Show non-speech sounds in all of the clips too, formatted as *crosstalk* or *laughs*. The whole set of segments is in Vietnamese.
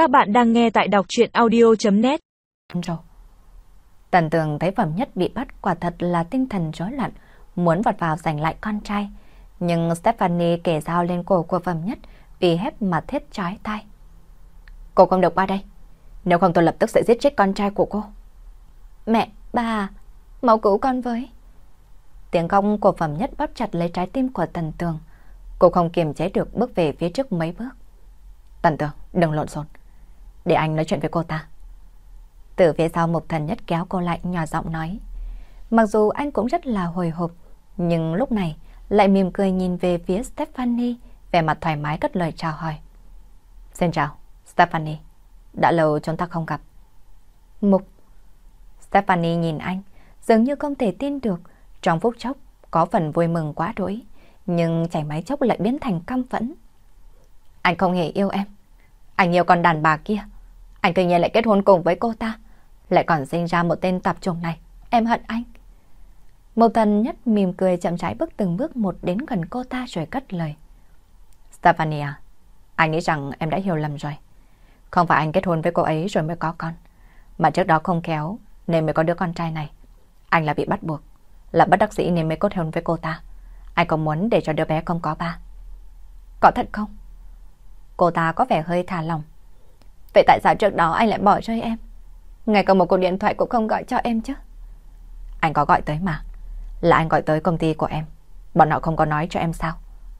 Các bạn đang nghe tại đọc chuyện audio.net Rồi. Tần tường thấy phẩm nhất bị bắt quả thật là tinh thần rối loạn, muốn vọt vào giành lại con trai. Nhưng Stephanie kể dao lên cổ của phẩm nhất, vì hép mà thiết trái tay. Cô không được qua đây. Nếu không tôi lập tức sẽ giết chết con trai của cô. Mẹ, bà, mau cứu con với. Tiếng công của phẩm nhất bóp chặt lấy trái tim của tần tường. Cô không kiềm chế được bước về phía trước mấy bước. Tần tường, đừng lộn xộn. Để anh nói chuyện với cô ta. Từ phía sau Mục Thần Nhất kéo cô lại nhỏ giọng nói. Mặc dù anh cũng rất là hồi hộp, nhưng lúc này lại mỉm cười nhìn về phía Stephanie, vẻ mặt thoải mái cất lời chào hỏi. Xin chào, Stephanie. Đã lâu chúng ta không gặp. Mục. Stephanie nhìn anh, dường như không thể tin được, trong phút chốc có phần vui mừng quá đỗi, nhưng chảy máy chốc lại biến thành căm phẫn. Anh không hề yêu em. Anh yêu con đàn bà kia. Anh tự nhiên lại kết hôn cùng với cô ta. Lại còn sinh ra một tên tạp chủng này. Em hận anh. Một thần nhất mỉm cười chậm rãi bước từng bước một đến gần cô ta rồi cất lời. "Stefania, anh nghĩ rằng em đã hiểu lầm rồi. Không phải anh kết hôn với cô ấy rồi mới có con. Mà trước đó không khéo nên mới có đứa con trai này. Anh là bị bắt buộc. Là bất đắc sĩ nên mới kết hôn với cô ta. Anh có muốn để cho đứa bé không có ba. Có thật không? Cô ta có vẻ hơi thả lòng. Vậy tại sao trước đó anh lại bỏ rơi em? Ngay cả một cuộc điện thoại cũng không gọi cho em chứ. Anh có gọi tới mà. Là anh gọi tới công ty của em. Bọn họ không có nói cho em sao.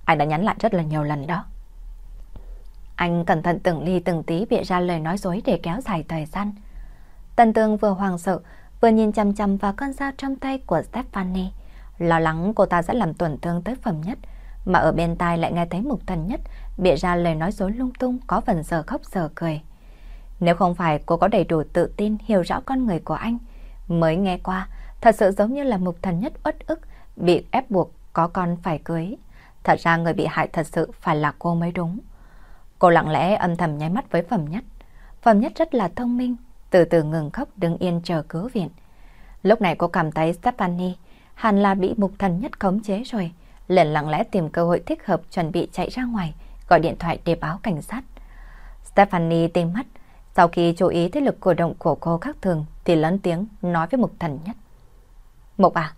Anh đã nhắn lại rất là nhiều lần đó. Anh cẩn thận từng ly từng tí bịa ra lời nói dối để kéo dài thời gian. Tần Tương vừa hoàng sợ, vừa nhìn chăm chăm vào con dao trong tay của Stephanie. Lo lắng cô ta sẽ làm tổn thương tới phẩm nhất, mà ở bên tai lại nghe thấy mục thần nhất bịa ra lời nói dối lung tung có phần giờ khóc giờ cười. Nếu không phải cô có đầy đủ tự tin hiểu rõ con người của anh, mới nghe qua, thật sự giống như là mục thần nhất uất ức, bị ép buộc có con phải cưới. Thật ra người bị hại thật sự phải là cô mới đúng. Cô lặng lẽ âm thầm nháy mắt với Phẩm Nhất. Phẩm Nhất rất là thông minh, từ từ ngừng khóc đứng yên chờ cứu viện. Lúc này cô cảm thấy Stephanie hẳn là bị mục thần nhất khống chế rồi, liền lặng lẽ tìm cơ hội thích hợp chuẩn bị chạy ra ngoài, gọi điện thoại để báo cảnh sát. Stephanie tinh mắt, sau khi chú ý thấy lực cử động của cô khác thường thì lớn tiếng nói với Mục Thần Nhất. Mục à,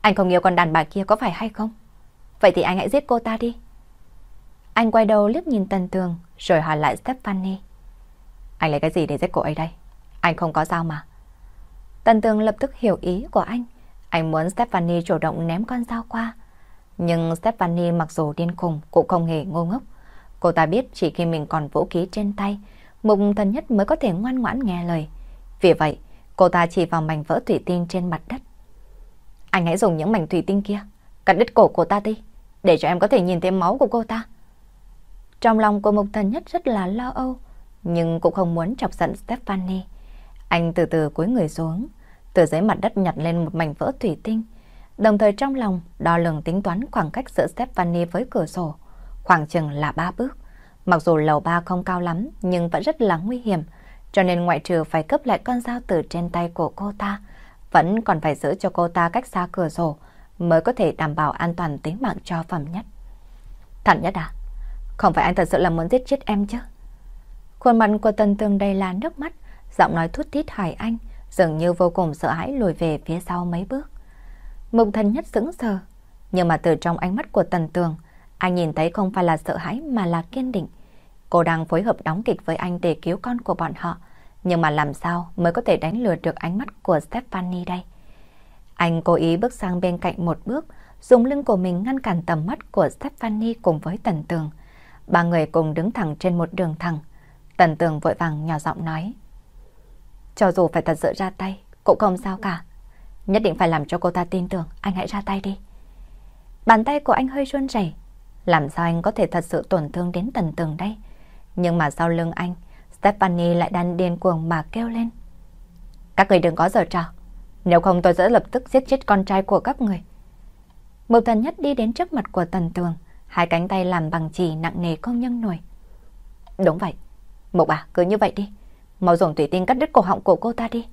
anh không yêu con đàn bà kia có phải hay không? Vậy thì anh hãy giết cô ta đi. Anh quay đầu liếc nhìn Tần Tường rồi hỏi lại Stephanie. Anh lấy cái gì để giết cô ấy đây? Anh không có dao mà. Tần Tường lập tức hiểu ý của anh. Anh muốn Stephanie chủ động ném con dao qua. Nhưng Stephanie mặc dù điên khùng cũng không hề ngu ngốc. Cô ta biết chỉ khi mình còn vũ khí trên tay, Mục thần nhất mới có thể ngoan ngoãn nghe lời. Vì vậy, cô ta chỉ vào mảnh vỡ thủy tinh trên mặt đất. Anh hãy dùng những mảnh thủy tinh kia, cắt đứt cổ của ta đi, để cho em có thể nhìn thấy máu của cô ta. Trong lòng của mục thần nhất rất là lo âu, nhưng cũng không muốn chọc giận Stephanie. Anh từ từ cúi người xuống, từ dưới mặt đất nhặt lên một mảnh vỡ thủy tinh, đồng thời trong lòng đo lường tính toán khoảng cách giữa Stephanie với cửa sổ, khoảng chừng là ba bước. Mặc dù lầu ba không cao lắm nhưng vẫn rất là nguy hiểm, cho nên ngoại trừ phải cấp lại con dao từ trên tay của cô ta, vẫn còn phải giữ cho cô ta cách xa cửa sổ mới có thể đảm bảo an toàn tính mạng cho phẩm nhất. Thẳng nhất à? Không phải anh thật sự là muốn giết chết em chứ? Khuôn mặt của Tần Tường đầy là nước mắt, giọng nói thút thít hỏi anh, dường như vô cùng sợ hãi lùi về phía sau mấy bước. Mục thần nhất sững sờ, nhưng mà từ trong ánh mắt của Tần Tường, anh nhìn thấy không phải là sợ hãi mà là kiên định. Cô đang phối hợp đóng kịch với anh để cứu con của bọn họ, nhưng mà làm sao mới có thể đánh lừa được ánh mắt của Stephanie đây? Anh cố ý bước sang bên cạnh một bước, dùng lưng của mình ngăn cản tầm mắt của Stephanie cùng với Tần Tường. Ba người cùng đứng thẳng trên một đường thẳng. Tần Tường vội vàng nhỏ giọng nói. Cho dù phải thật sự ra tay, cũng không sao cả. Nhất định phải làm cho cô ta tin tưởng, anh hãy ra tay đi. Bàn tay của anh hơi run rẩy, làm sao anh có thể thật sự tổn thương đến Tần Tường đây? Nhưng mà sau lưng anh, Stephanie lại đang điên cuồng mà kêu lên. Các người đừng có giở trò. Nếu không tôi sẽ lập tức giết chết con trai của các người. Mục thần nhất đi đến trước mặt của Tần Tường, hai cánh tay làm bằng chỉ nặng nề không nhân nổi. Đúng vậy. Mục à, cứ như vậy đi. Mau dùng thủy tinh cắt đứt cổ họng của cô ta đi.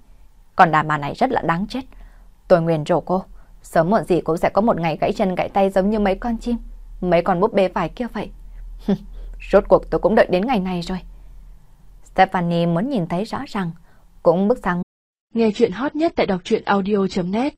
Còn đàn bà này rất là đáng chết. Tôi nguyền rủ cô. Sớm muộn gì cũng sẽ có một ngày gãy chân gãy tay giống như mấy con chim. Mấy con búp bê phải kia vậy. *laughs* Rốt cuộc tôi cũng đợi đến ngày này rồi. Stephanie muốn nhìn thấy rõ ràng, cũng bước sang. Nghe chuyện hot nhất tại đọc truyện audio.net